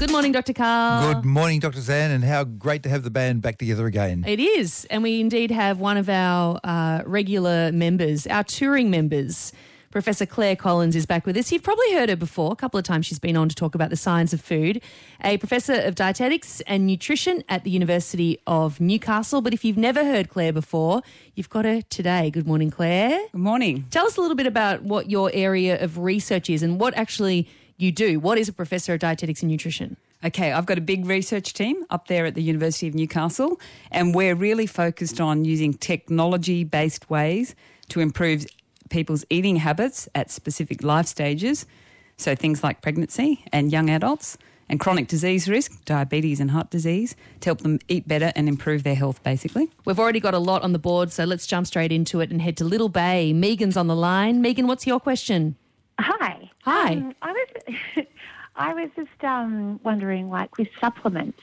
Good morning, Dr. Karl. Good morning, Dr. Zan, and how great to have the band back together again. It is. And we indeed have one of our uh, regular members, our touring members. Professor Clare Collins is back with us. You've probably heard her before. A couple of times she's been on to talk about the science of food. A professor of dietetics and nutrition at the University of Newcastle. But if you've never heard Clare before, you've got her today. Good morning, Clare. Good morning. Tell us a little bit about what your area of research is and what actually you do. What is a professor of dietetics and nutrition? Okay, I've got a big research team up there at the University of Newcastle, and we're really focused on using technology based ways to improve people's eating habits at specific life stages. So, things like pregnancy and young adults, and chronic disease risk, diabetes and heart disease, to help them eat better and improve their health, basically. We've already got a lot on the board, so let's jump straight into it and head to Little Bay. Megan's on the line. Megan, what's your question? Hi. Hi. Um, I was, I was just um, wondering, like with supplements,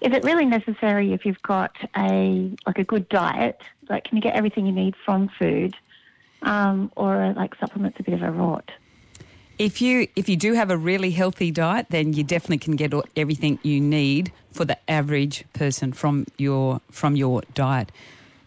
is it really necessary if you've got a like a good diet? Like, can you get everything you need from food, um, or are, like supplements a bit of a rot? If you if you do have a really healthy diet, then you definitely can get everything you need for the average person from your from your diet.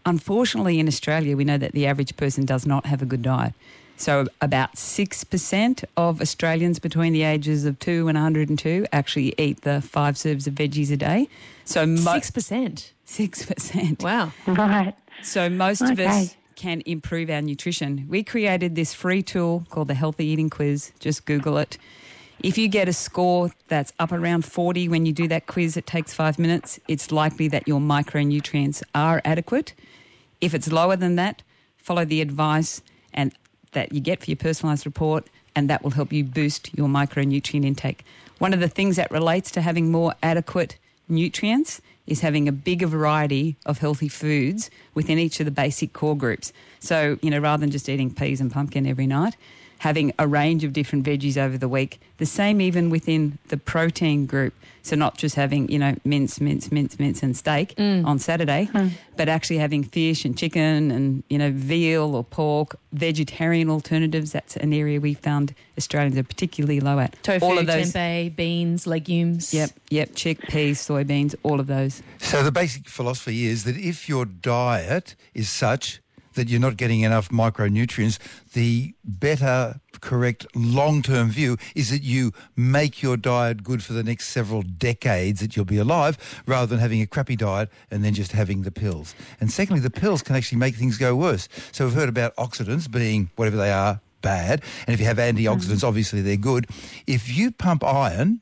Unfortunately, in Australia, we know that the average person does not have a good diet. So, about six percent of Australians between the ages of two and 102 actually eat the five serves of veggies a day. So, mo- 6%. six percent. Wow. Right. So most of us can improve our nutrition. We created this free tool called the Healthy Eating Quiz. Just Google it. If you get a score that's up around 40 when you do that quiz, it takes five minutes, it's likely that your micronutrients are adequate. If it's lower than that, follow the advice and that you get for your personalised report, and that will help you boost your micronutrient intake. One of the things that relates to having more adequate nutrients is having a bigger variety of healthy foods within each of the basic core groups. So, you know, rather than just eating peas and pumpkin every night, having a range of different veggies over the week. The same even within the protein group. So not just having, you know, mince, mince, mince, mince and steak mm. on Saturday, hmm. but actually having fish and chicken and, you know, veal or pork, vegetarian alternatives. That's an area we found Australians are particularly low at. Tofu, all of those. tempeh, beans, legumes. Yep, yep, chickpeas, soybeans, all of those. So the basic philosophy is that if your diet is such that you're not getting enough micronutrients, the better, correct long-term view is that you make your diet good for the next several decades that you'll be alive, rather than having a crappy diet and then just having the pills. And secondly, the pills can actually make things go worse. So we've heard about oxidants being whatever they are, bad. And if you have antioxidants, mm-hmm. obviously they're good. If you pump iron,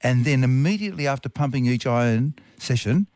and then immediately after pumping each iron session,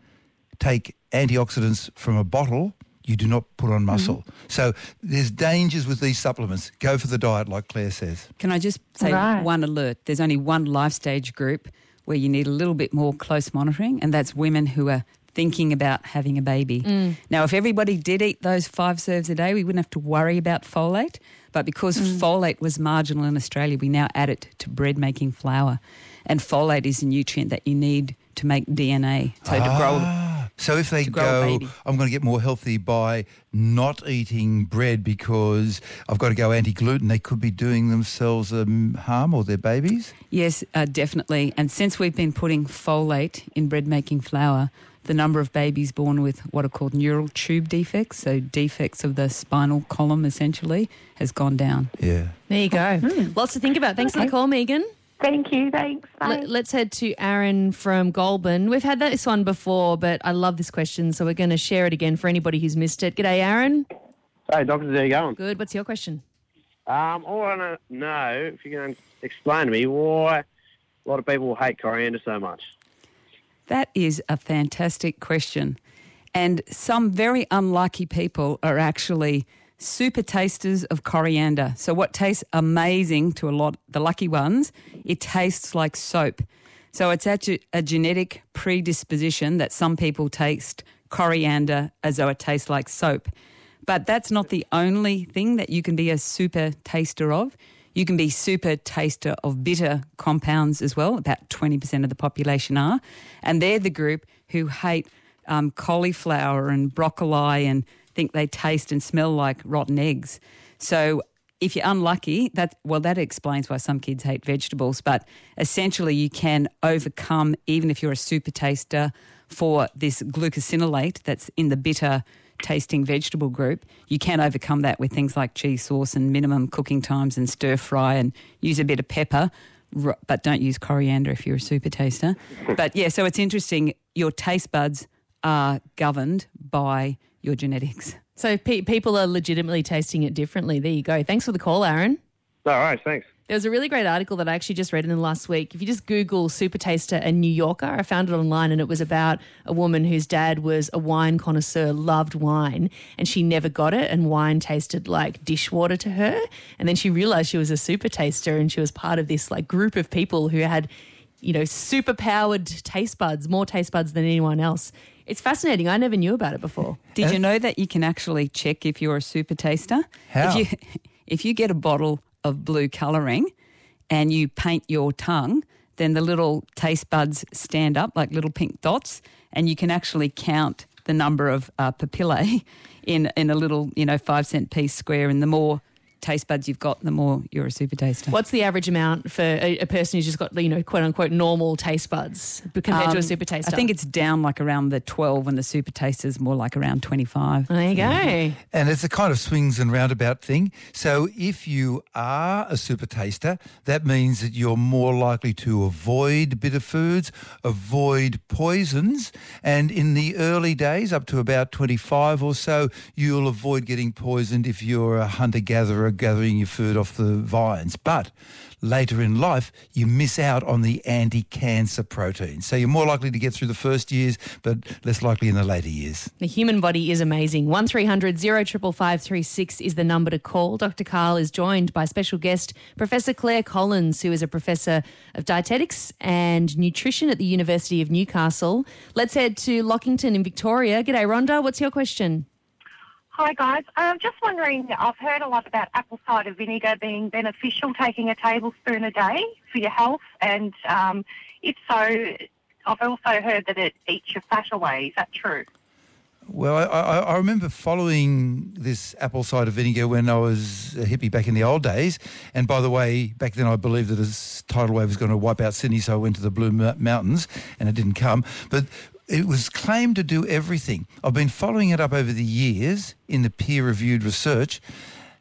take antioxidants from a bottle, you do not put on muscle. Mm-hmm. So there's dangers with these supplements. Go for the diet, like Clare says. Can I just say Right. one alert? There's only one life stage group where you need a little bit more close monitoring, and that's women who are thinking about having a baby. Mm. Now, if everybody did eat those five serves a day, we wouldn't have to worry about folate. But because mm. folate was marginal in Australia, we now add it to bread making flour. And folate is a nutrient that you need to make DNA. So to grow Ah, so if they to grow a go. I'm going to get more healthy by not eating bread because I've got to go anti-gluten, they could be doing themselves um, harm or their babies. Yes, uh, definitely. And since we've been putting folate in bread making flour, the number of babies born with what are called neural tube defects, so defects of the spinal column essentially, has gone down. Yeah. There you go. Lots to think about. Thanks for the call, Megan. Thank you. Thanks. Bye. Let, let's head to Aaron from Goulburn. We've had this one before, but I love this question, so we're going to share it again for anybody who's missed it. G'day, Aaron. Hey, doctors, how you going? Good. What's your question? Um, all I want to know, if you can explain to me why a lot of people hate coriander so much. That is a fantastic question. And some very unlucky people are actually super tasters of coriander. So what tastes amazing to a lot the lucky ones, it tastes like soap. So it's actually a genetic predisposition that some people taste coriander as though it tastes like soap. But that's not the only thing that you can be a super taster of. You can be super taster of bitter compounds as well. About 20% of the population are. And they're the group who hate um, cauliflower and broccoli and think they taste and smell like rotten eggs. So if you're unlucky, that well, that explains why some kids hate vegetables. But essentially, you can overcome even if you're a super taster for this glucosinolate that's in the bitter tasting vegetable group. You can overcome that with things like cheese sauce and minimum cooking times and stir fry and use a bit of pepper. But don't use coriander if you're a super taster. But yeah, so it's interesting. Your taste buds are governed by your genetics. So pe- people are legitimately tasting it differently. There you go. Thanks for the call, Aaron. All right, thanks. There was a really great article that I actually just read in the last week. If you just Google Super Taster and New Yorker, I found it online and it was about a woman whose dad was a wine connoisseur, loved wine, and she never got it. And wine tasted like dishwater to her. And then she realized she was a super taster and she was part of this like group of people who had, you know, super powered taste buds, more taste buds than anyone else. It's fascinating. I never knew about it before. Did you know that you can actually check if you're a super taster? How? If you, if you get a bottle of blue colouring and you paint your tongue, then the little taste buds stand up like little pink dots, and you can actually count the number of uh, papillae in in a little you know five cent piece square. And the more taste buds you've got, the more you're a super taster. What's the average amount for a, a person who's just got, you know, quote unquote normal taste buds compared to a Um, super taster? I think it's down like around the 12 and the super taster's more like around 25. There you go. And it's a kind of swings and roundabout thing. So if you are a super taster, that means that you're more likely to avoid bitter foods, avoid poisons, and in the early days, up to about 25 or so, you'll avoid getting poisoned if you're a hunter-gatherer gathering your food off the vines. But later in life, you miss out on the anti-cancer protein. So you're more likely to get through the first years, but less likely in the later years. The human body is amazing. 1300 055536 is the number to call. Dr. Karl is joined by special guest Professor Clare Collins, who is a professor of dietetics and nutrition at the University of Newcastle. Let's head to Lockington in Victoria. G'day, Rhonda. What's your question? Hi guys, I'm just wondering. I've heard a lot about apple cider vinegar being beneficial, taking a tablespoon a day for your health, and um, if so, I've also heard that it eats your fat away. Is that true? Well, I, I, I remember following this apple cider vinegar when I was a hippie back in the old days. And by the way, back then I believed that a tidal wave was going to wipe out Sydney, so I went to the Blue Mountains, and it didn't come. But it was claimed to do everything. I've been following it up over the years in the peer-reviewed research.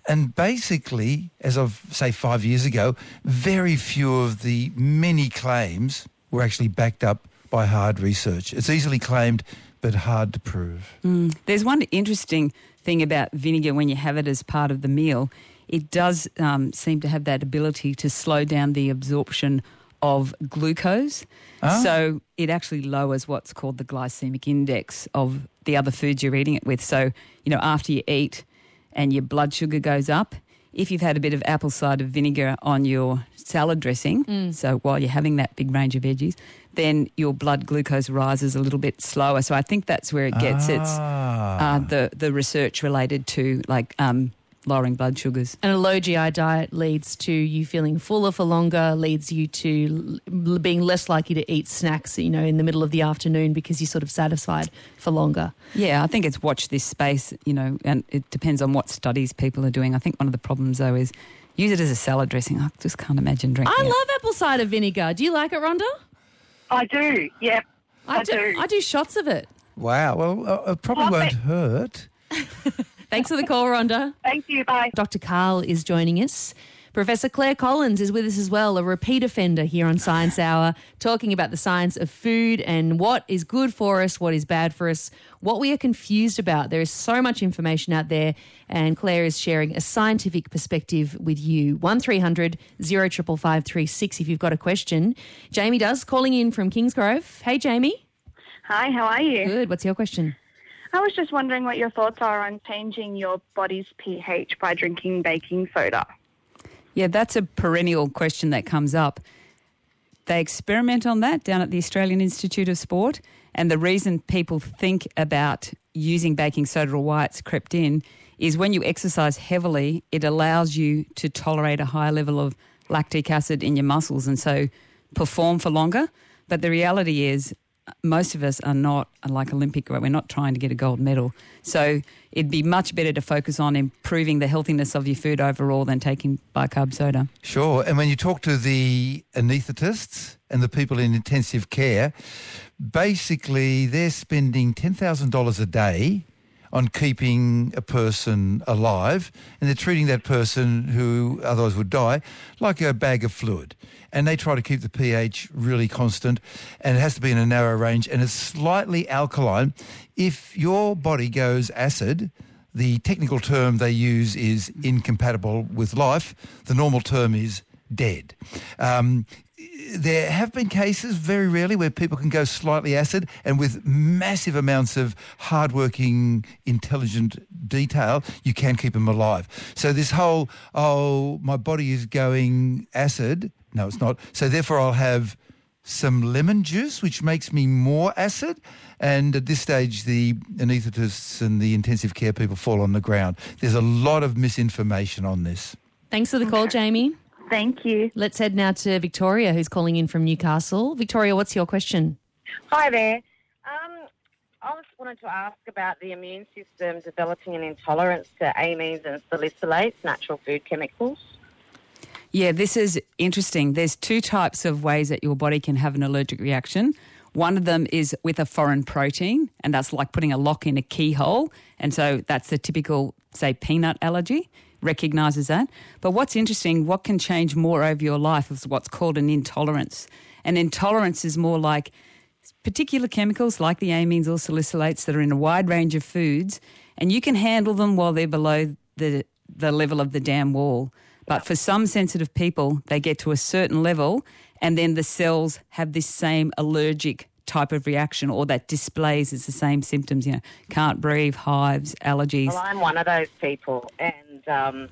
And basically, as of, say, five years ago, very few of the many claims were actually backed up by hard research. It's easily claimed, but hard to prove. There's one interesting thing about vinegar when you have it as part of the meal. It does um, seem to have that ability to slow down the absorption of glucose. So it actually lowers what's called the glycemic index of the other foods you're eating it with. So, you know, after you eat and your blood sugar goes up, if you've had a bit of apple cider vinegar on your salad dressing, so while you're having that big range of veggies, then your blood glucose rises a little bit slower. So I think that's where it gets its Ah. uh, the the research related to like um, lowering blood sugars. And a low GI diet leads to you feeling fuller for longer, leads you to l- being less likely to eat snacks, you know, in the middle of the afternoon because you're sort of satisfied for longer. Yeah, I think it's watch this space, you know, and it depends on what studies people are doing. I think one of the problems though is use it as a salad dressing. I just can't imagine drinking I it. love apple cider vinegar. Do you like it, Rhonda? I do. Yep. I do. do. I do shots of it. Wow. Well, uh, it probably Love won't it. hurt. Thanks for the call, Rhonda. Thank you. Bye. Dr. Karl is joining us. Professor Clare Collins is with us as well, a repeat offender here on Science Hour, talking about the science of food and what is good for us, what is bad for us, what we are confused about. There is so much information out there, and Clare is sharing a scientific perspective with you. 1300 055536 if you've got a question. Jamie does, calling in from Kingsgrove. Hey, Jamie. Hi, how are you? Good. What's your question? I was just wondering what your thoughts are on changing your body's pH by drinking baking soda. Yeah, that's a perennial question that comes up. They experiment on that down at the Australian Institute of Sport. And the reason people think about using baking soda or why it's crept in is when you exercise heavily, it allows you to tolerate a higher level of lactic acid in your muscles and so perform for longer. But the reality is, most of us are not like Olympic. We're not trying to get a gold medal. So it'd be much better to focus on improving the healthiness of your food overall than taking bicarb soda. Sure. And when you talk to the anaesthetists and the people in intensive care, basically they're spending $10,000 a day on keeping a person alive and they're treating that person who otherwise would die like a bag of fluid. And they try to keep the pH really constant and it has to be in a narrow range and it's slightly alkaline. If your body goes acid, the technical term they use is incompatible with life. The normal term is dead. Um, there have been cases, very rarely, where people can go slightly acid and with massive amounts of hardworking, intelligent detail, you can keep them alive. So this whole, oh, my body is going acid, no, it's not. So therefore I'll have some lemon juice, which makes me more acid. And at this stage, the anaesthetists and the intensive care people fall on the ground. There's a lot of misinformation on this. Thanks for the call, Jamie. Thank you. Let's head now to Victoria, who's calling in from Newcastle. Victoria, what's your question? Hi there. Um, I just wanted to ask about the immune system developing an intolerance to amines and salicylates, natural food chemicals. Yeah, this is interesting. There's two types of ways that your body can have an allergic reaction. One of them is with a foreign protein, and that's like putting a lock in a keyhole. And so that's the typical, say, peanut allergy, recognizes that. But what's interesting, what can change more over your life is what's called an intolerance. And intolerance is more like particular chemicals like the amines or salicylates that are in a wide range of foods, and you can handle them while they're below the, the level of the dam wall. But for some sensitive people, they get to a certain level and then the cells have this same allergic type of reaction or that displays as the same symptoms, you know, can't breathe, hives, allergies. Well, I'm one of those people, and um,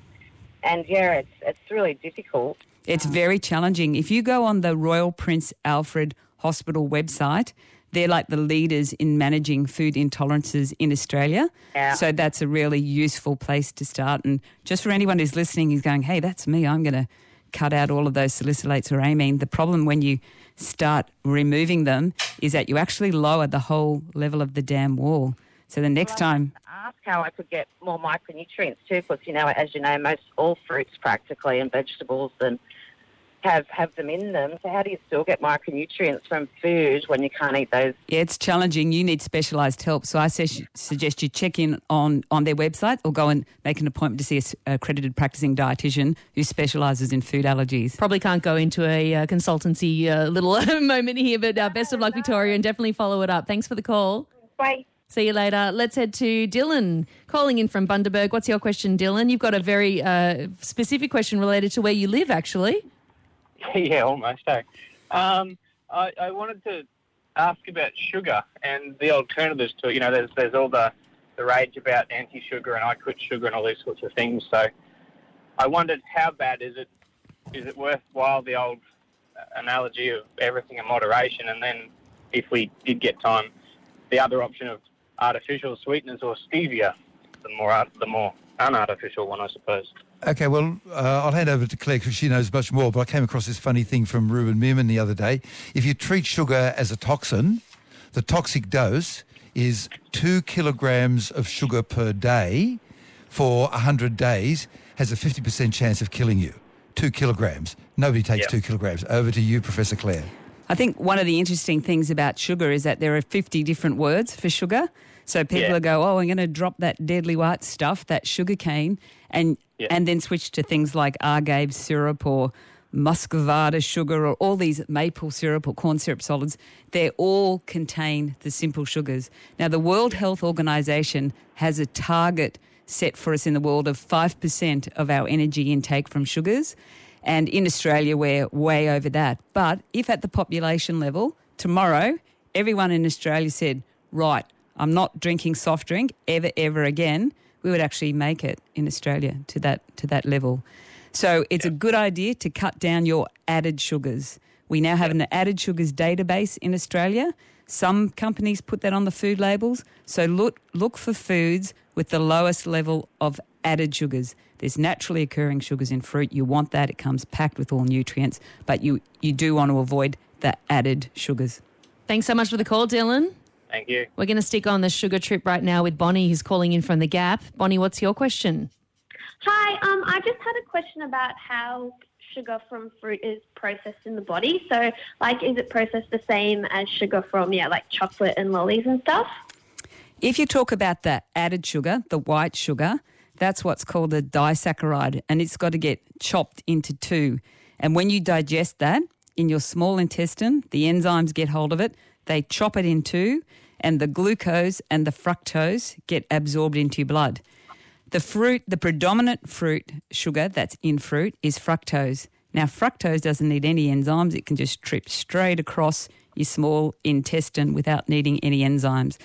and yeah, it's it's really difficult. It's very challenging. If you go on the Royal Prince Alfred Hospital website, they're like the leaders in managing food intolerances in Australia. Yeah. So that's a really useful place to start. And just for anyone who's listening, who's going, hey, that's me, I'm going to cut out all of those salicylates or amine. The problem when you start removing them is that you actually lower the whole level of the dam wall. So the next time, Ask how I could get more micronutrients too, because you know, as you know, most all fruits practically and vegetables and have have them in them. So how do you still get micronutrients from food when you can't eat those? yeah, it's challenging. You need specialised help. So I su- suggest you check in on, on their website or go and make an appointment to see a accredited practicing dietitian who specialises in food allergies. Probably can't go into a uh, consultancy uh, little moment here, but uh, best of luck, Victoria, and definitely follow it up. Thanks for the call. Bye. See you later. Let's head to Dylan, calling in from Bundaberg. What's your question, Dylan? You've got a very uh, specific question related to where you live, actually. yeah, almost. Eh? Um, I, I wanted to ask about sugar and the alternatives to it. You know, there's there's all the the rage about anti-sugar and I quit sugar and all these sorts of things. So I wondered how bad is it? Is it worthwhile the old analogy of everything in moderation? And then, if we did get time, the other option of artificial sweeteners or stevia, the more the more unartificial one, I suppose. Okay, well, uh, I'll hand over to Clare because she knows much more, but I came across this funny thing from Ruben Meerman the other day. If you treat sugar as a toxin, the toxic dose is two kilograms of sugar per day for 100 days has a 50% chance of killing you. Two kilograms. Nobody takes Yep. two kilograms. Over to you, Professor Clare. I think one of the interesting things about sugar is that there are 50 different words for sugar. So people Yeah. go, oh, I'm going to drop that deadly white stuff, that sugar cane, and Yeah. and then switch to things like agave syrup or muscovado sugar or all these maple syrup or corn syrup solids. They all contain the simple sugars. Now, the World Health Organization has a target set for us in the world of 5% of our energy intake from sugars. And in Australia, we're way over that. But if at the population level, tomorrow, everyone in Australia said, right, I'm not drinking soft drink ever, ever again, we would actually make it in Australia to that, to that level. So it's a good idea to cut down your added sugars. We now have an added sugars database in Australia. Some companies put that on the food labels. So look, look for foods with the lowest level of added sugars. There's naturally occurring sugars in fruit. You want that. It comes packed with all nutrients, but you, you do want to avoid the added sugars. Thanks so much for the call, Dylan. Thank you. We're going to stick on the sugar trip right now with Bonnie, who's calling in from the Gap. Bonnie, what's your question? Hi, um, I just had a question about how sugar from fruit is processed in the body. So, like, is it processed the same as sugar from, yeah, like chocolate and lollies and stuff? If you talk about the added sugar, the white sugar, that's what's called a disaccharide, and it's got to get chopped into two. And when you digest that in your small intestine, the enzymes get hold of it, they chop it in two, and the glucose and the fructose get absorbed into your blood. The fruit, the predominant fruit sugar that's in fruit is fructose. Now, fructose doesn't need any enzymes, it can just trip straight across your small intestine without needing any enzymes.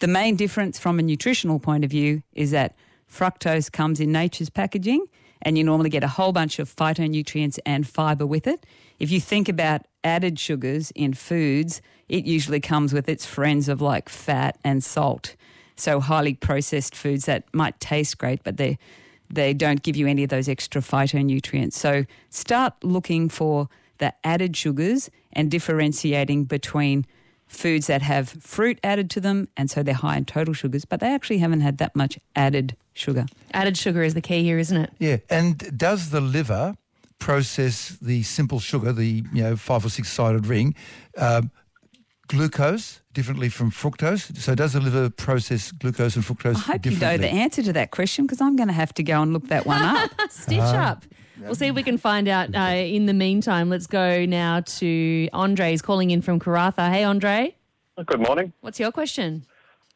The main difference from a nutritional point of view is that fructose comes in nature's packaging and you normally get a whole bunch of phytonutrients and fiber with it. If you think about added sugars in foods, it usually comes with its friends of like fat and salt. So highly processed foods that might taste great, but they they don't give you any of those extra phytonutrients. So start looking for the added sugars and differentiating between foods that have fruit added to them and so they're high in total sugars, but they actually haven't had that much added sugar. Added sugar is the key here, isn't it? Yeah, and does the liver process the simple sugar, the you know five or six sided ring, um, glucose differently from fructose? So does the liver process glucose and fructose I hope you know the answer to that question because I'm going to have to go and look that one up. Stitch Ah. up. We'll see if we can find out. Uh, in the meantime, let's go now to Andre's calling in from Karratha. Hey, Andre, Good morning. what's your question?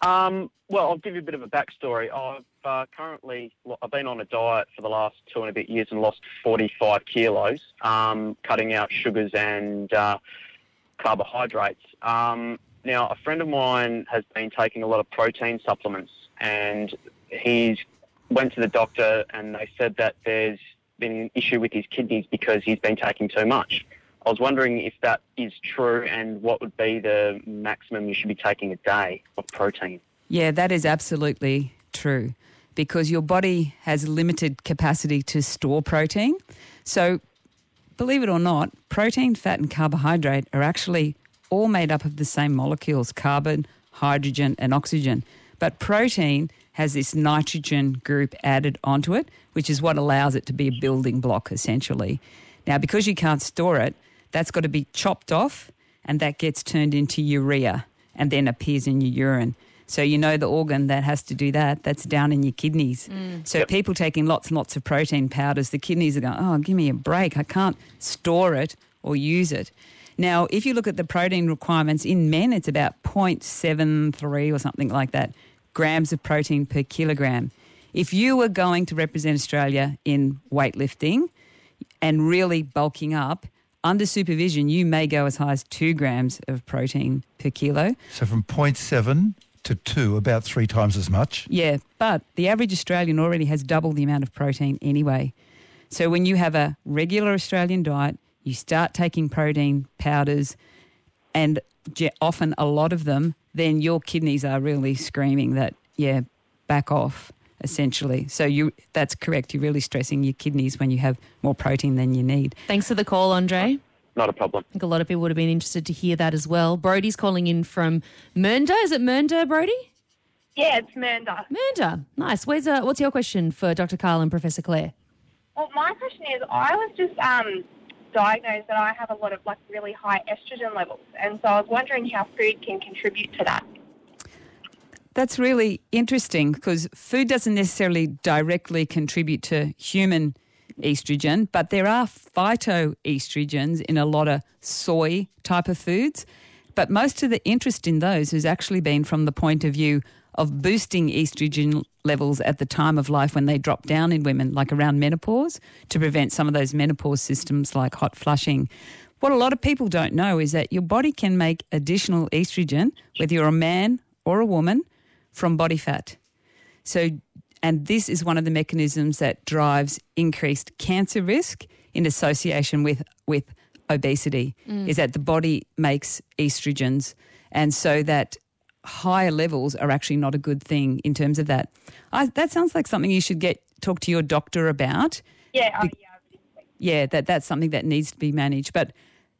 Um, well, I'll give you a bit of a backstory. I've uh, currently I've been on a diet for the last two and a bit years and lost 45 kilos, um, cutting out sugars and uh, carbohydrates. Um, now, a friend of mine has been taking a lot of protein supplements, and he's went to the doctor, and they said that there's been an issue with his kidneys because he's been taking too much. I was wondering if that is true, and what would be the maximum you should be taking a day of protein. Yeah, that is absolutely true because your body has limited capacity to store protein. So, believe it or not, protein, fat, and carbohydrate are actually all made up of the same molecules carbon, hydrogen, and oxygen. But protein has this nitrogen group added onto it, which is what allows it to be a building block essentially. Now, because you can't store it, that's got to be chopped off and that gets turned into urea and then appears in your urine. So you know the organ that has to do that, that's down in your kidneys. Mm. So people taking lots and lots of protein powders, the kidneys are going, oh, give me a break. I can't store it or use it. Now, if you look at the protein requirements in men, it's about 0.73 or something like that grams of protein per kilogram. If you were going to represent Australia in weightlifting and really bulking up, under supervision, you may go as high as two grams of protein per kilo. So from 0.7 to 2, about three times as much. Yeah, but the average Australian already has double the amount of protein anyway. So when you have a regular Australian diet, you start taking protein powders, and often a lot of them, then your kidneys are really screaming that, yeah, back off, essentially. So you that's correct. You're really stressing your kidneys when you have more protein than you need. Thanks for the call, Andre. Not a problem. I think a lot of people would have been interested to hear that as well. Brody's calling in from Mernda. Is it Mernda, Brody? Yeah, it's Mernda. Mernda. Nice. Where's uh, what's your question for Dr. Karl and Professor Clare? Well, my question is, I was just um, diagnosed that I have a lot of like really high estrogen levels, and so I was wondering how food can contribute to that. That's really interesting because food doesn't necessarily directly contribute to human estrogen, but there are phytoestrogens in a lot of soy type of foods. But most of the interest in those has actually been from the point of view of boosting estrogen levels at the time of life when they drop down in women, like around menopause, to prevent some of those menopause systems like hot flushing. What a lot of people don't know is that your body can make additional estrogen, whether you're a man or a woman, from body fat. So, and this is one of the mechanisms that drives increased cancer risk in association with with obesity. Mm. Is that the body makes estrogens, and so that higher levels are actually not a good thing in terms of that. I, that sounds like something you should get talk to your doctor about. Yeah, oh, yeah. Yeah, that that's something that needs to be managed. But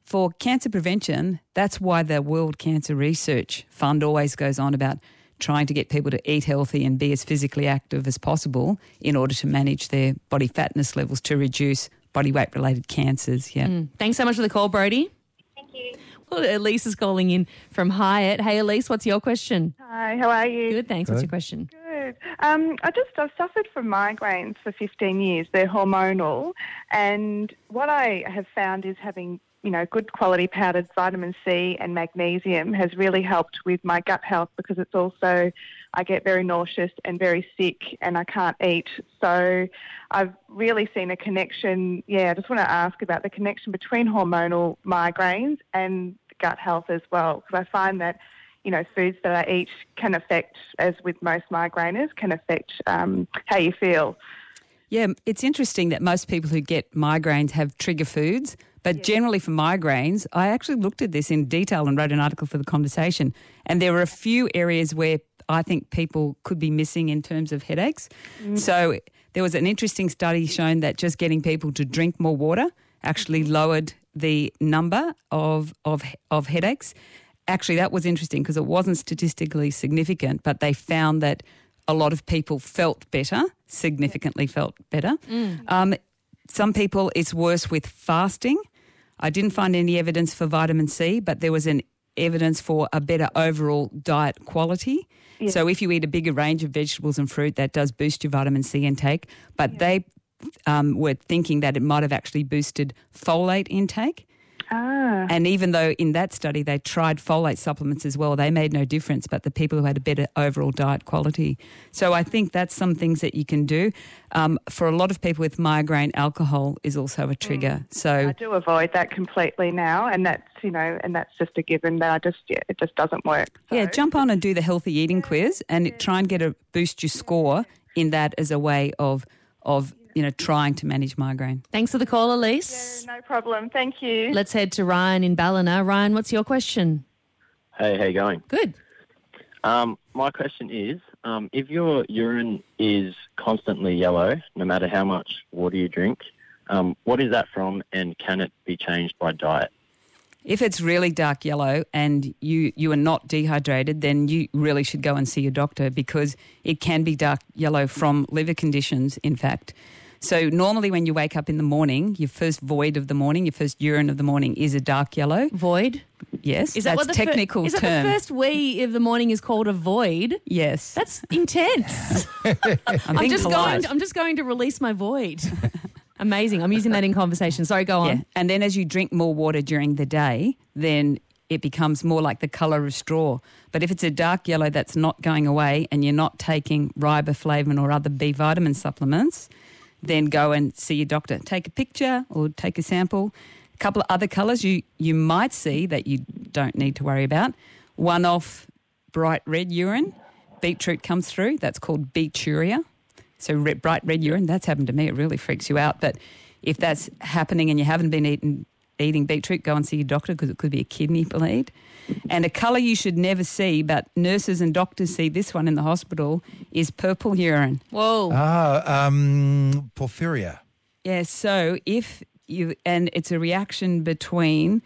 for cancer prevention, that's why the World Cancer Research Fund always goes on about trying to get people to eat healthy and be as physically active as possible in order to manage their body fatness levels to reduce body weight related cancers. Yeah. Mm. Thanks so much for the call, Brody. Thank you. Well, Elise is calling in from Hyatt. Hey, Elise, what's your question? Hi, how are you? Good, thanks. What's your question? Good. Um, I just I've suffered from migraines for 15 years. They're hormonal, and what I have found is having you know good quality powdered vitamin C and magnesium has really helped with my gut health because it's also I get very nauseous and very sick and I can't eat. So I've really seen a connection. Yeah, I just want to ask about the connection between hormonal migraines and gut health as well because I find that you know, foods that I eat can affect, as with most migraineurs, can affect um, how you feel. Yeah, it's interesting that most people who get migraines have trigger foods, but generally for migraines, I actually looked at this in detail and wrote an article for the conversation. And there were a few areas where I think people could be missing in terms of headaches. Mm. So there was an interesting study showing that just getting people to drink more water actually mm-hmm. lowered the number of of of headaches. Actually, that was interesting because it wasn't statistically significant, but they found that a lot of people felt better, significantly felt better. Mm. Um, some people, it's worse with fasting. I didn't find any evidence for vitamin C, but there was an evidence for a better overall diet quality. So if you eat a bigger range of vegetables and fruit, that does boost your vitamin C intake. But they um, were thinking that it might have actually boosted folate intake. Ah. And even though in that study they tried folate supplements as well, they made no difference, but the people who had a better overall diet quality. So I think that's some things that you can do. Um, for a lot of people with migraine, alcohol is also a trigger. So I do avoid that completely now, and that's you know, and that's just a given that I just yeah, it just doesn't work. yeah, jump on and do the healthy eating quiz and try and get a boost your score in that as a way of of you know trying to manage migraine. Thanks for the call, Elise. No problem. Thank you. Let's head to Ryan in Ballina. Ryan, what's your question? Hey, how you going? Good. Um, my question is, um, if your urine is constantly yellow, no matter how much water you drink, um, what is that from, and can it be changed by diet? If it's really dark yellow and you, you are not dehydrated, then you really should go and see your doctor because it can be dark yellow from liver conditions, in fact. So, normally when you wake up in the morning, your first void of the morning, your first urine of the morning is a dark yellow. Void? Yes. Is that that's what the fir- technical is that term. the first wee of the morning is called a void? Yes. That's intense. I'm being just polite. going. I'm just going to release my void. Amazing. I'm using that in conversation. Sorry, go on. Yeah. And then as you drink more water during the day, then it becomes more like the colour of straw. But if it's a dark yellow that's not going away and you're not taking riboflavin or other B vitamin supplements, then go and see your doctor. Take a picture or take a sample. A couple of other colours you, you might see that you don't need to worry about. One off bright red urine. Beetroot comes through. That's called beeturia. So red, bright red urine, that's happened to me. It really freaks you out. But if that's happening and you haven't been eating, eating beetroot, go and see your doctor because it could be a kidney bleed. And a colour you should never see, but nurses and doctors see this one in the hospital, is purple urine. Whoa. Ah, um, porphyria. Yeah, so if you, and it's a reaction between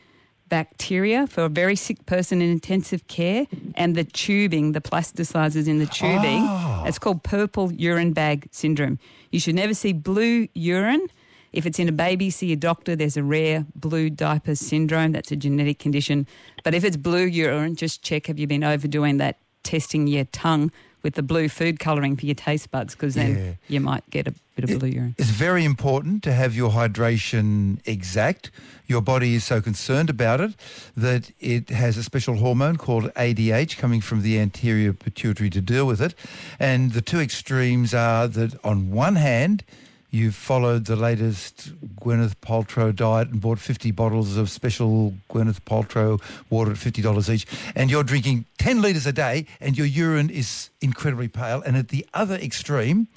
bacteria for a very sick person in intensive care and the tubing, the plasticizers in the tubing. It's called purple urine bag syndrome. You should never see blue urine. If it's in a baby, see a doctor. There's a rare blue diaper syndrome. That's a genetic condition. But if it's blue urine, just check have you been overdoing that testing your tongue with the blue food colouring for your taste buds because then Yeah. you might get a bit of blue urine. It's very important to have your hydration exact. Your body is so concerned about it that it has a special hormone called ADH coming from the anterior pituitary to deal with it. And the two extremes are that on one hand, you've followed the latest Gwyneth Paltrow diet and bought 50 bottles of special Gwyneth Paltrow water at $50 each, and you're drinking 10 litres a day and your urine is incredibly pale. And at the other extreme,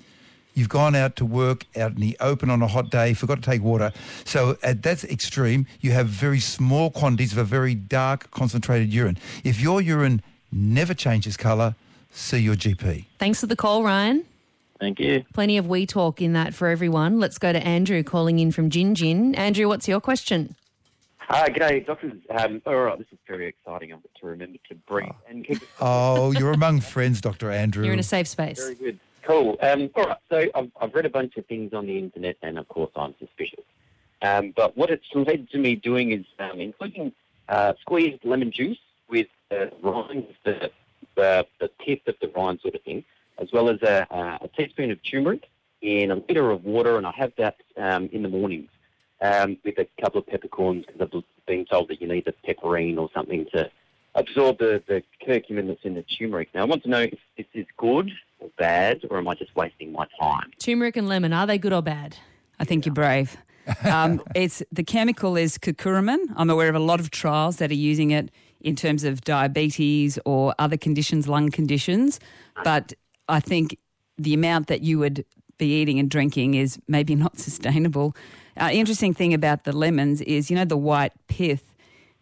You've gone out to work out in the open on a hot day, forgot to take water. So at that extreme, you have very small quantities of a very dark, concentrated urine. If your urine never changes colour, see your GP. Thanks for the call, Ryan. Thank you. Plenty of we talk in that for everyone. Let's go to Andrew calling in from Gin Gin. Andrew, what's your question? Uh, g'day, doctors. Um, all right, this is very exciting. I'm to remember to breathe and keep Oh, you're among friends, Dr. Andrew. You're in a safe space. very good. Cool. Um, all right, so I've, I've read a bunch of things on the internet, and of course I'm suspicious. Um, but what it's led to me doing is um, including uh, squeezed lemon juice with uh, rinds, the, the, the tip of the rind sort of thing, as well as a, a teaspoon of turmeric in a litre of water, and I have that um, in the mornings um, with a couple of peppercorns because I've been told that you need the piperine or something to absorb the, the curcumin that's in the turmeric. Now, I want to know if this is good or bad, or am I just wasting my time? Turmeric and lemon, are they good or bad? I think you're brave. Um, it's the chemical is curcumin. I'm aware of a lot of trials that are using it in terms of diabetes or other conditions, lung conditions. But I think the amount that you would be eating and drinking is maybe not sustainable. Uh, interesting thing about the lemons is, you know, the white pith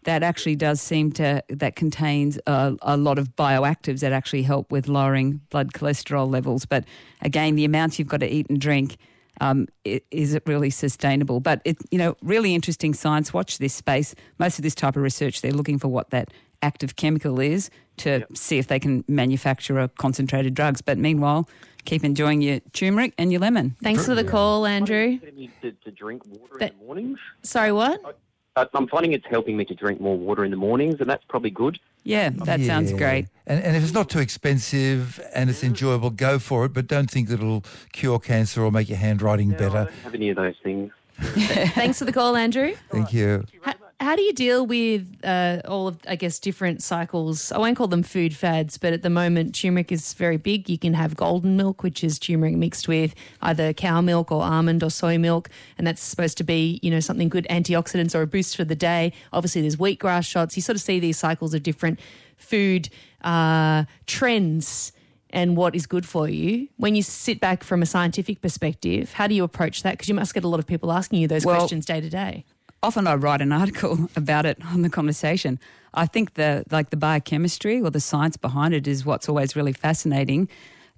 that actually does seem to that contains a, a lot of bioactives that actually help with lowering blood cholesterol levels. But again, the amounts you've got to eat and drink um, is it really sustainable? But it, you know, really interesting science. Watch this space. Most of this type of research, they're looking for what that active chemical is to see if they can manufacture a concentrated drugs. But meanwhile, keep enjoying your turmeric and your lemon. Thanks for the call, Andrew. Me to, to drink water That- in the mornings. Sorry, what? Uh, I'm finding it's helping me to drink more water in the mornings, and that's probably good. Yeah, that sounds great. And, and if it's not too expensive and it's enjoyable, go for it. But don't think that it'll cure cancer or make your handwriting I better. don't have any of those things. Thanks for the call, Andrew. Thank you. How, how do you deal with uh, all of, I guess, different cycles? I won't call them food fads, but at the moment, turmeric is very big. You can have golden milk, which is turmeric mixed with either cow milk or almond or soy milk, and that's supposed to be, you know, something good antioxidants or a boost for the day. Obviously, there's wheatgrass shots. You sort of see these cycles of different food uh, trends and what is good for you. When you sit back from a scientific perspective, how do you approach that? Because you must get a lot of people asking you those Well, questions day to day. Often I write an article about it on the conversation. I think the like the biochemistry or the science behind it is what's always really fascinating.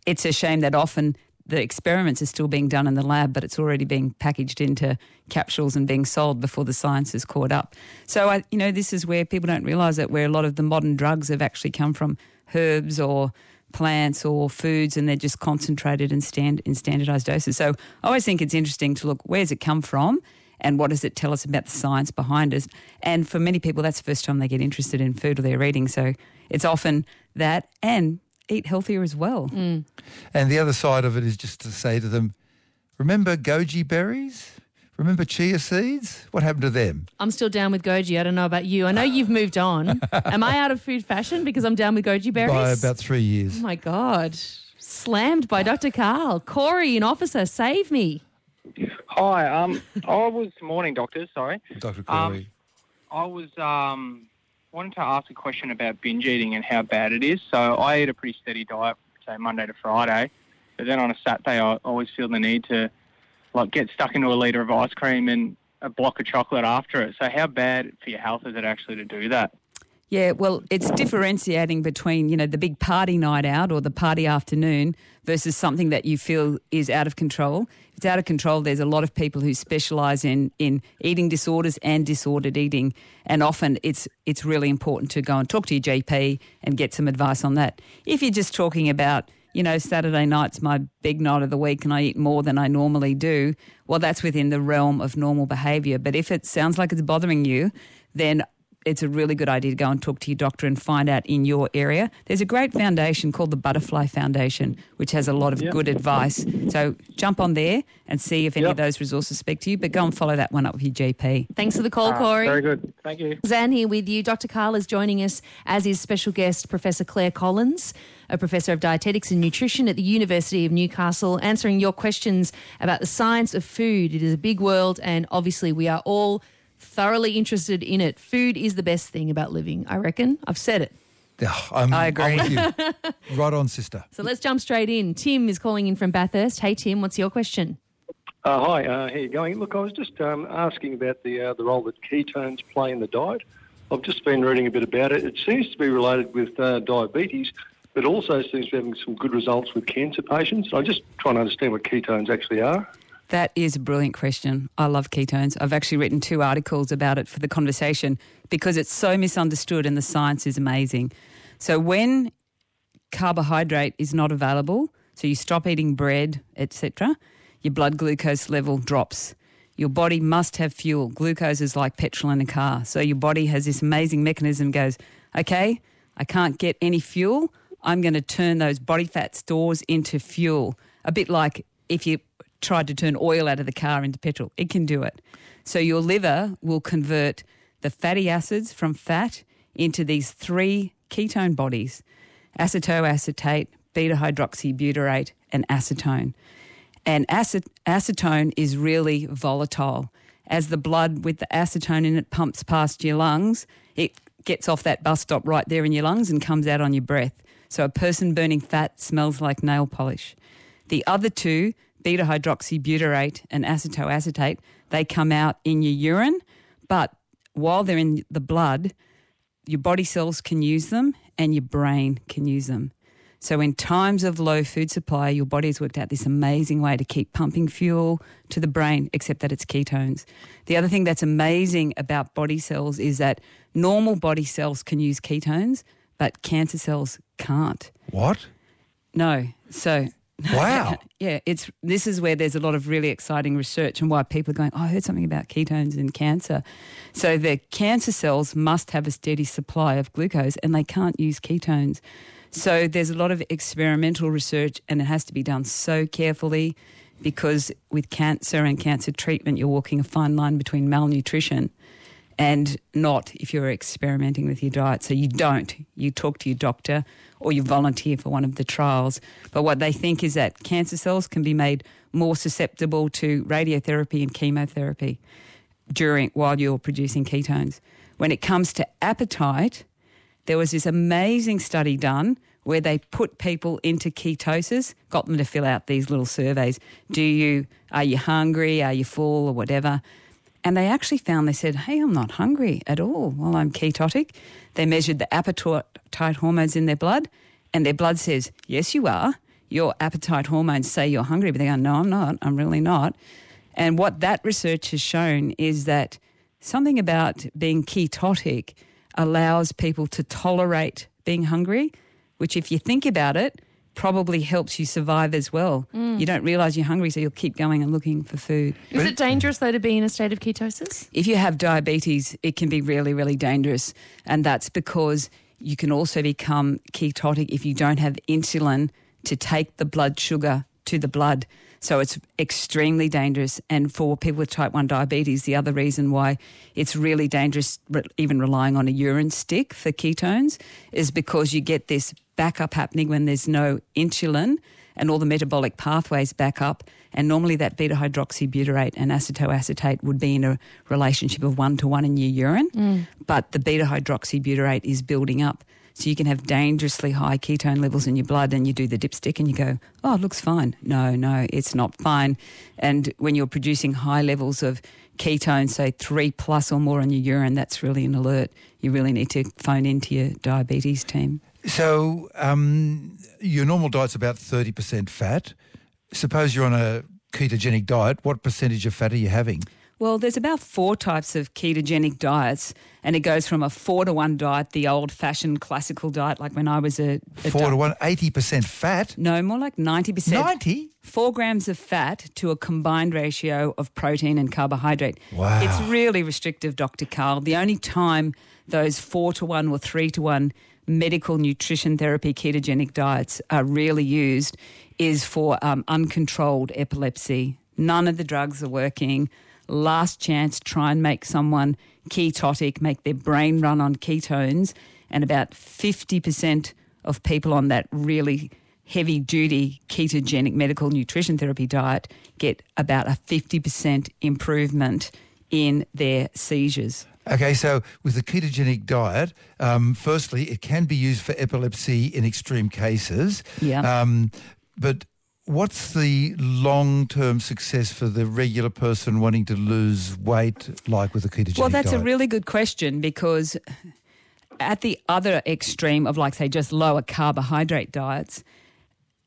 It's a shame that often the experiments are still being done in the lab, but it's already being packaged into capsules and being sold before the science is caught up. So I, you know, this is where people don't realise that where a lot of the modern drugs have actually come from herbs or plants or foods, and they're just concentrated in stand in standardised doses. So I always think it's interesting to look where's it come from and what does it tell us about the science behind it? And for many people, that's the first time they get interested in food or they're eating. So it's often that and eat healthier as well. Mm. And the other side of it is just to say to them, remember goji berries? Remember chia seeds? What happened to them? I'm still down with goji. I don't know about you. I know you've moved on. Am I out of food fashion because I'm down with goji berries? By about three years. oh my god! Slammed by Dr. Karl. Corey, an officer, save me. Hi, um, I was morning, doctors. Sorry, Dr. Um, I was um, wanting to ask a question about binge eating and how bad it is. So I eat a pretty steady diet, say Monday to Friday, but then on a Saturday I always feel the need to like get stuck into a liter of ice cream and a block of chocolate after it. So how bad for your health is it actually to do that? Yeah, well, it's differentiating between, you know, the big party night out or the party afternoon versus something that you feel is out of control. It's out of control, there's a lot of people who specialise in, in eating disorders and disordered eating. And often it's it's really important to go and talk to your GP and get some advice on that. If you're just talking about, you know, Saturday night's my big night of the week and I eat more than I normally do, well, that's within the realm of normal behaviour. But if it sounds like it's bothering you, then it's a really good idea to go and talk to your doctor and find out in your area. There's a great foundation called the Butterfly Foundation, which has a lot of good advice. So jump on there and see if any of those resources speak to you, but go and follow that one up with your GP. Thanks for the call, ah, Corey. Very good. Thank you. Zan here with you. Dr. Karl is joining us as is special guest Professor Clare Collins, a professor of dietetics and nutrition at the University of Newcastle, answering your questions about the science of food. It is a big world, and obviously, we are all thoroughly interested in it. Food is the best thing about living, I reckon. I've said it. I'm, I I'm agree. with you. right on, sister. So let's jump straight in. Tim is calling in from Bathurst. Hey, Tim, what's your question? Uh, hi, uh, how you going? Look, I was just um, asking about the uh, the role that ketones play in the diet. I've just been reading a bit about it. It seems to be related with uh, diabetes, but also seems to be having some good results with cancer patients. I'm just trying to understand what ketones actually are. That is a brilliant question. I love ketones. I've actually written two articles about it for the conversation because it's so misunderstood and the science is amazing. So, when carbohydrate is not available, so you stop eating bread, etc., your blood glucose level drops. Your body must have fuel. Glucose is like petrol in a car. So your body has this amazing mechanism goes, okay, I can't get any fuel. I'm going to turn those body fat stores into fuel. A bit like if you tried to turn oil out of the car into petrol, it can do it. So your liver will convert the fatty acids from fat into these three ketone bodies acetoacetate, beta hydroxybutyrate, and acetone. And acet- acetone is really volatile. As the blood with the acetone in it pumps past your lungs, it gets off that bus stop right there in your lungs and comes out on your breath. So a person burning fat smells like nail polish. The other two, beta hydroxybutyrate and acetoacetate, they come out in your urine, but while they're in the blood, your body cells can use them and your brain can use them. So, in times of low food supply, your body's worked out this amazing way to keep pumping fuel to the brain, except that it's ketones. The other thing that's amazing about body cells is that normal body cells can use ketones, but cancer cells can't. What? No. So, Wow. yeah, it's this is where there's a lot of really exciting research and why people are going, oh, I heard something about ketones and cancer. So the cancer cells must have a steady supply of glucose and they can't use ketones. So there's a lot of experimental research and it has to be done so carefully because with cancer and cancer treatment you're walking a fine line between malnutrition and not if you're experimenting with your diet. So you don't. You talk to your doctor or you volunteer for one of the trials. But what they think is that cancer cells can be made more susceptible to radiotherapy and chemotherapy during while you're producing ketones. When it comes to appetite, there was this amazing study done where they put people into ketosis, got them to fill out these little surveys. Do you are you hungry? Are you full or whatever? And they actually found they said, Hey, I'm not hungry at all while I'm ketotic. They measured the appetite hormones in their blood, and their blood says, Yes, you are. Your appetite hormones say you're hungry, but they go, No, I'm not. I'm really not. And what that research has shown is that something about being ketotic allows people to tolerate being hungry, which, if you think about it, probably helps you survive as well. Mm. You don't realize you're hungry, so you'll keep going and looking for food. Is it dangerous though to be in a state of ketosis? If you have diabetes, it can be really, really dangerous. And that's because you can also become ketotic if you don't have insulin to take the blood sugar to the blood. So it's extremely dangerous. And for people with type 1 diabetes, the other reason why it's really dangerous, even relying on a urine stick for ketones, is because you get this backup happening when there's no insulin and all the metabolic pathways back up. And normally that beta hydroxybutyrate and acetoacetate would be in a relationship of one to one in your urine. Mm. But the beta hydroxybutyrate is building up. So you can have dangerously high ketone levels in your blood and you do the dipstick and you go, oh, it looks fine. No, no, it's not fine. And when you're producing high levels of ketones, say three plus or more in your urine, that's really an alert. You really need to phone into your diabetes team. So um, your normal diet's about 30% fat. Suppose you're on a ketogenic diet. What percentage of fat are you having? Well, there's about four types of ketogenic diets, and it goes from a four to one diet, the old fashioned classical diet, like when I was a, a Four to one, 80% fat. No, more like 90%. 90? Four grams of fat to a combined ratio of protein and carbohydrate. Wow. It's really restrictive, Dr. Karl. The only time those four to one or three to one medical nutrition therapy ketogenic diets are really used is for um, uncontrolled epilepsy. None of the drugs are working. Last chance, try and make someone ketotic, make their brain run on ketones, and about 50% of people on that really heavy duty ketogenic medical nutrition therapy diet get about a 50% improvement in their seizures. Okay, so with the ketogenic diet, um, firstly, it can be used for epilepsy in extreme cases. Yeah. Um, but what's the long-term success for the regular person wanting to lose weight, like with a ketogenic diet? Well, that's diet? a really good question because at the other extreme of, like, say, just lower carbohydrate diets,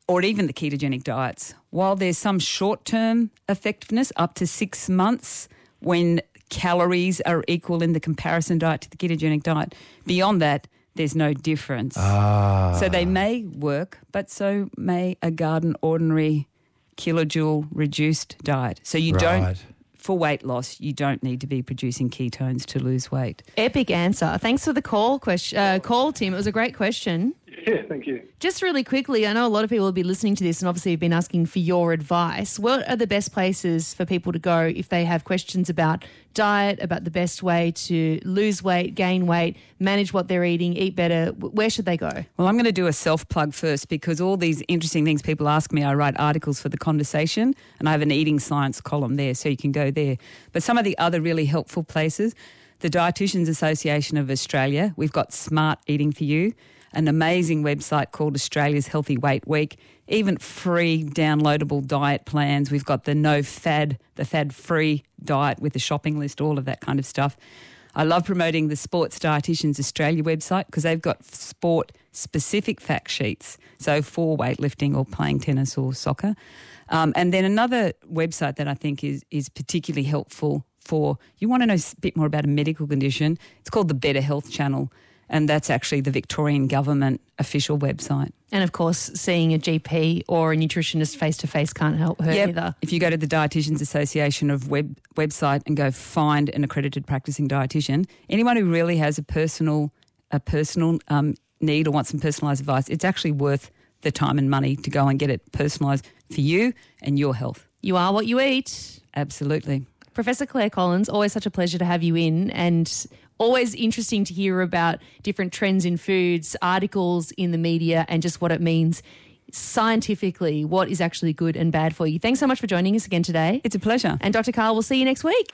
or even the ketogenic diets, while there's some short term effectiveness up to six months when calories are equal in the comparison diet to the ketogenic diet, beyond that, there's no difference. Ah. So they may work, but so may a garden ordinary kilojoule reduced diet. So you Right. don't, for weight loss, you don't need to be producing ketones to lose weight. Epic answer. Thanks for the call, question, uh, call, Tim. It was a great question. Yeah, thank you. Just really quickly, I know a lot of people will be listening to this and obviously have been asking for your advice. What are the best places for people to go if they have questions about diet, about the best way to lose weight, gain weight, manage what they're eating, eat better? Where should they go? Well, I'm going to do a self plug first because all these interesting things people ask me, I write articles for the conversation and I have an eating science column there, so you can go there. But some of the other really helpful places, the Dietitians Association of Australia, we've got Smart Eating for You, an amazing website called Australia's Healthy Weight Week, even free downloadable diet plans. We've got the no fad, the fad free diet with a shopping list, all of that kind of stuff. I love promoting the Sports Dietitians Australia website because they've got sport specific fact sheets. So for weightlifting or playing tennis or soccer. Um, and then another website that I think is, is particularly helpful for you want to know a bit more about a medical condition. It's called the Better Health Channel. And that's actually the Victorian government official website. And of course, seeing a GP or a nutritionist face to face can't help her Yep. either. If you go to the Dietitians Association of web website and go find an accredited practicing dietitian, anyone who really has a personal a personal um, need or wants some personalised advice, it's actually worth the time and money to go and get it personalised for you and your health. You are what you eat. Absolutely. Professor Clare Collins, always such a pleasure to have you in and always interesting to hear about different trends in foods, articles in the media, and just what it means scientifically, what is actually good and bad for you. Thanks so much for joining us again today. It's a pleasure. And Dr. Karl, we'll see you next week.